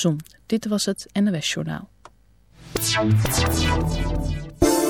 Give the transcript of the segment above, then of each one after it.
Zon. Dit was het NOS Journaal.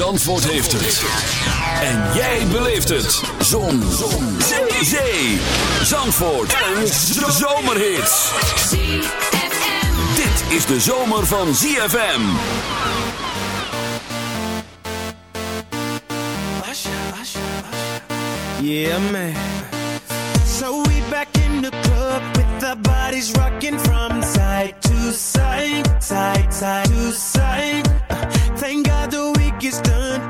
Zandvoort heeft het. En jij beleeft het. Zon. Zon. Zee. Zee. Zandvoort. Een zomerhit. Dit is de zomer van ZFM. Yeah, man. So we back in the club with our bodies rocking from side to side, side, side to side. it's done.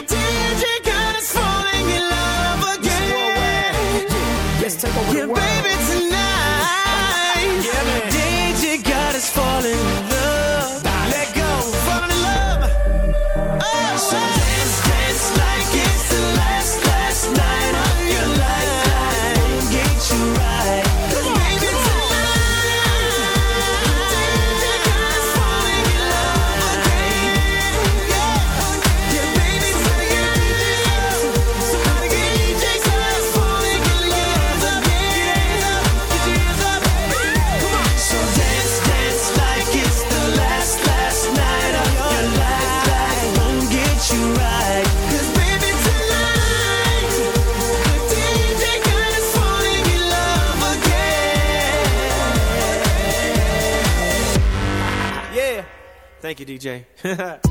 Thank you, DJ.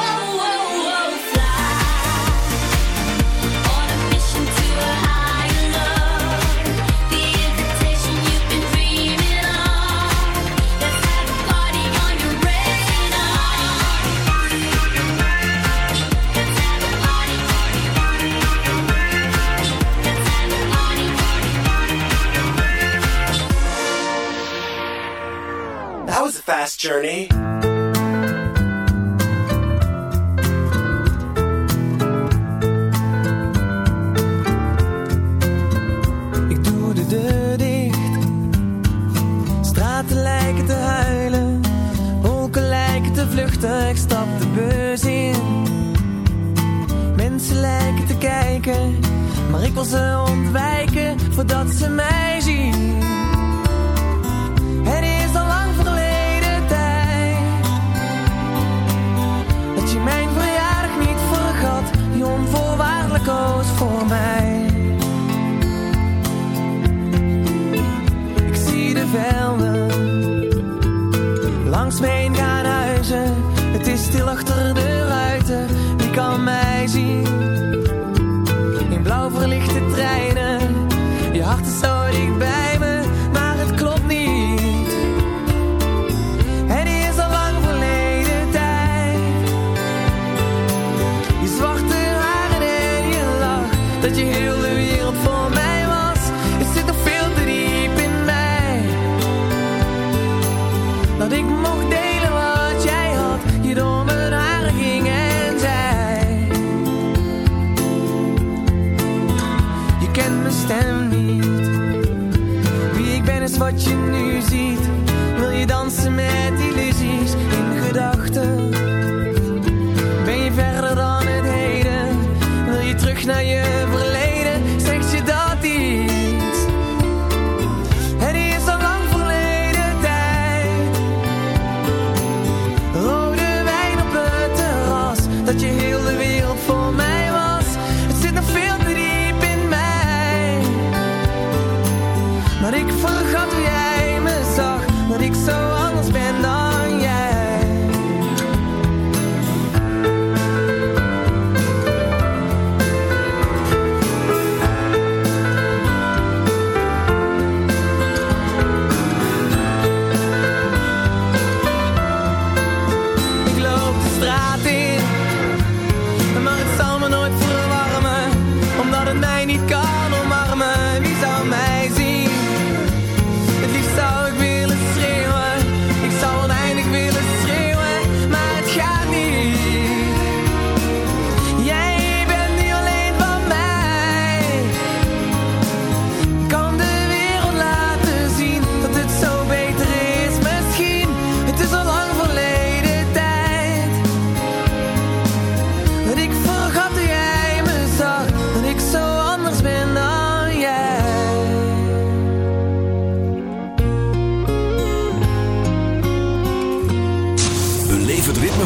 fast journey. Ik doe de deur dicht. Straten lijken te huilen. Wolken lijken te vluchten. Ik stap de beurs in. Mensen lijken te kijken. Maar ik wil ze ontwijken voordat ze mij Goed voor mij. Ik zie de velden langs me heen gaan huizen. Het is stil achter dat je heel de wereld voor mij was. Het zit nog veel te diep in mij. Dat ik mocht delen wat jij had, je door mijn haren ging en zei. Je kent mijn stem niet. Wie ik ben is wat je nu ziet. Wil je dansen met die?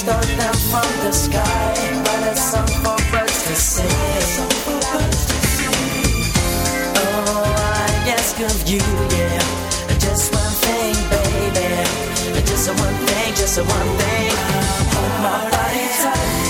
Start them from the sky, a song for birds to sing. Oh, I ask of you, yeah, just one thing, baby, just one thing, just one thing. Hold my body tight.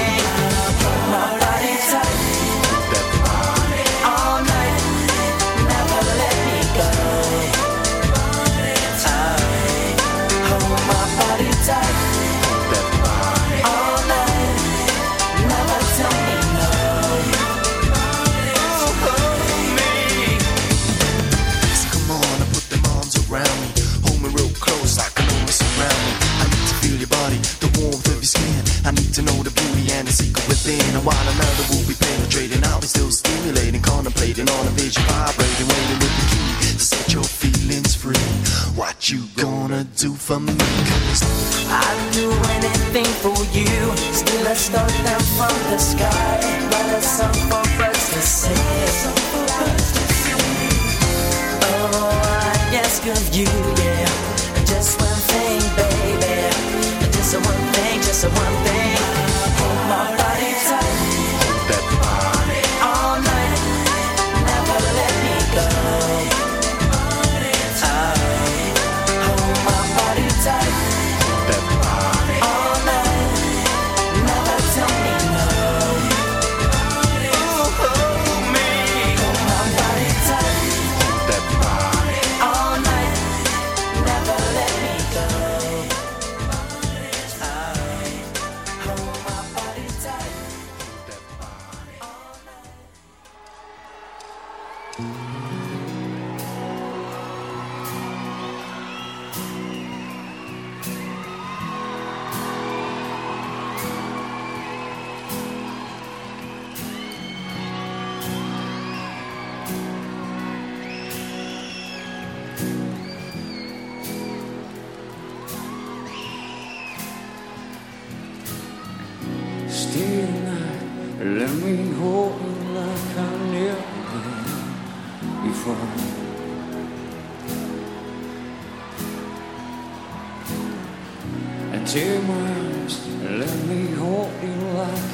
you're vibrating, waiting with the key to set your feelings free. What you gonna do for me? Cause I'd do anything for you. Still, I start down from the sky.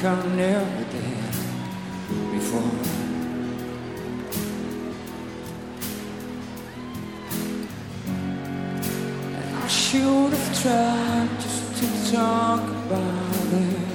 like I never did before. And I should have tried just to talk about it.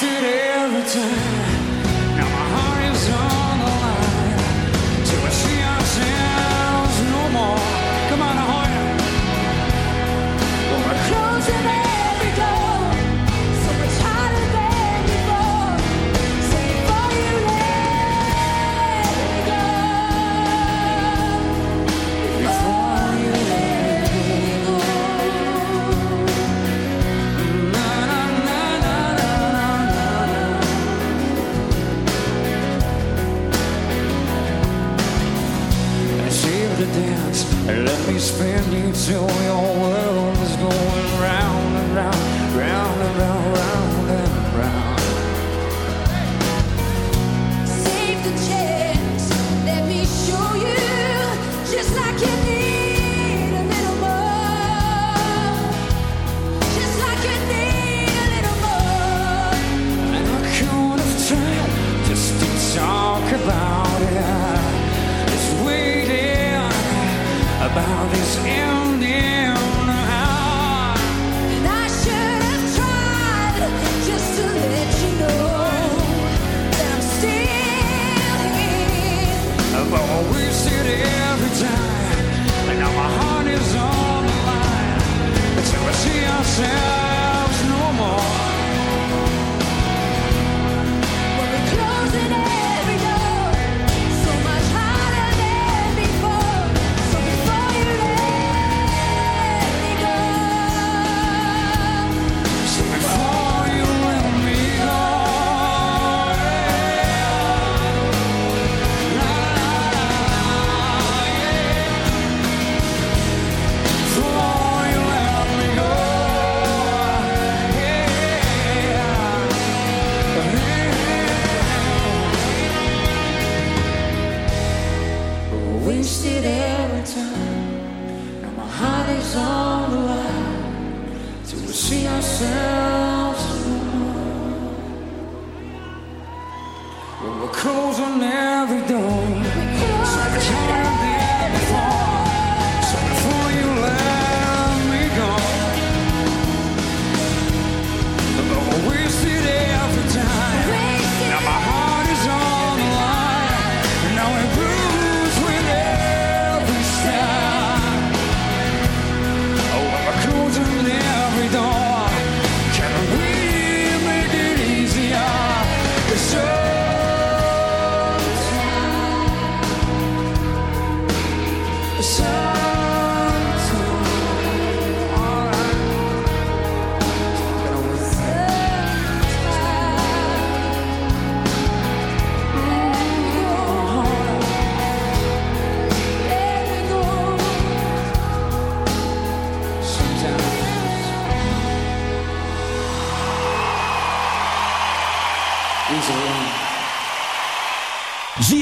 쓸쓸해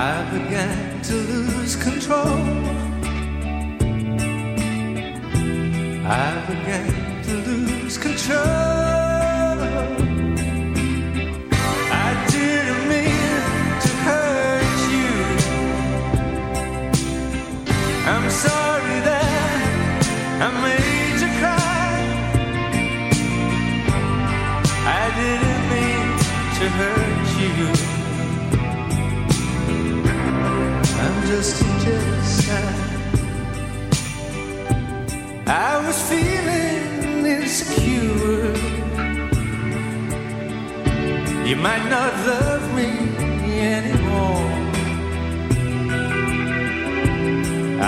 I began to lose control. I began to lose control. I'm sorry that I made just jealous I was feeling insecure. You might not love me anymore.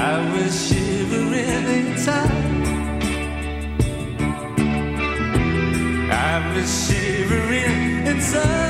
I was shivering inside. I was shivering inside.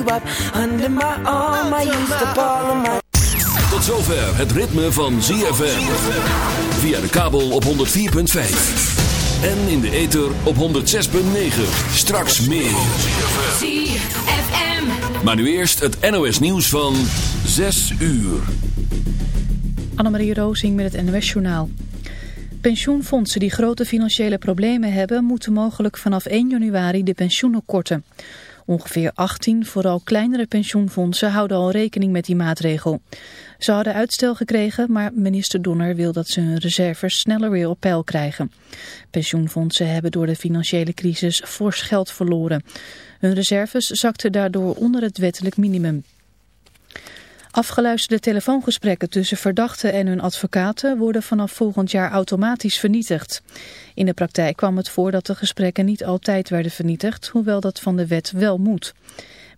You up under my arm. I used my Tot zover het ritme van ZFM. Via de kabel op 104.5. En in de ether op 106.9. Straks meer. ZFM. Maar nu eerst het NOS nieuws van 6 uur. Annemarie Rozing met het NOS-journaal. Pensioenfondsen die grote financiële problemen hebben... moeten mogelijk vanaf 1 januari de pensioenen korten. Ongeveer 18, vooral kleinere pensioenfondsen... houden al rekening met die maatregel. Ze hadden uitstel gekregen, maar minister Donner wil dat ze hun reserves sneller weer op peil krijgen. Pensioenfondsen hebben door de financiële crisis fors geld verloren. Hun reserves zakten daardoor onder het wettelijk minimum. Afgeluisterde telefoongesprekken tussen verdachten en hun advocaten worden vanaf volgend jaar automatisch vernietigd. In de praktijk kwam het voor dat de gesprekken niet altijd werden vernietigd, hoewel dat van de wet wel moet.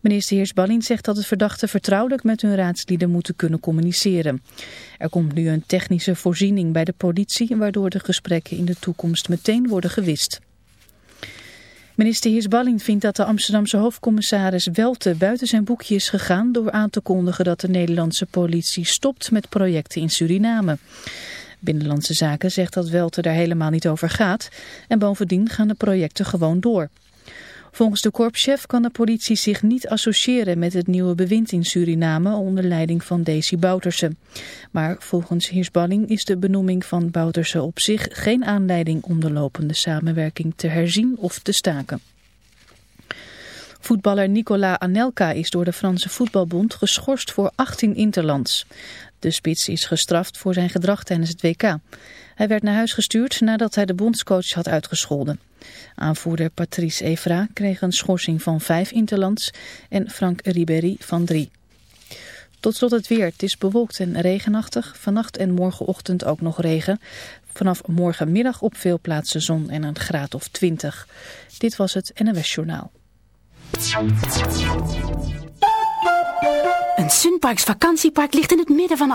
Minister Heersballin zegt dat de verdachten vertrouwelijk met hun raadslieden moeten kunnen communiceren. Er komt nu een technische voorziening bij de politie, waardoor de gesprekken in de toekomst meteen worden gewist. Minister Heersballing vindt dat de Amsterdamse hoofdcommissaris Welte buiten zijn boekje is gegaan door aan te kondigen dat de Nederlandse politie stopt met projecten in Suriname. Binnenlandse Zaken zegt dat Welte daar helemaal niet over gaat en bovendien gaan de projecten gewoon door. Volgens de korpschef kan de politie zich niet associëren met het nieuwe bewind in Suriname onder leiding van Desi Bouterse. Maar volgens Heersballing is de benoeming van Bouterse op zich geen aanleiding om de lopende samenwerking te herzien of te staken. Voetballer Nicolas Anelka is door de Franse Voetbalbond geschorst voor 18 interlands. De spits is gestraft voor zijn gedrag tijdens het WK. Hij werd naar huis gestuurd nadat hij de bondscoach had uitgescholden. Aanvoerder Patrice Evra kreeg een schorsing van 5 interlands en Frank Ribéry van 3. Tot slot het weer. Het is bewolkt en regenachtig. Vannacht en morgenochtend ook nog regen. Vanaf morgenmiddag op veel plaatsen zon en een graad of 20. Dit was het NWS Journaal. Een Sunparks vakantiepark ligt in het midden van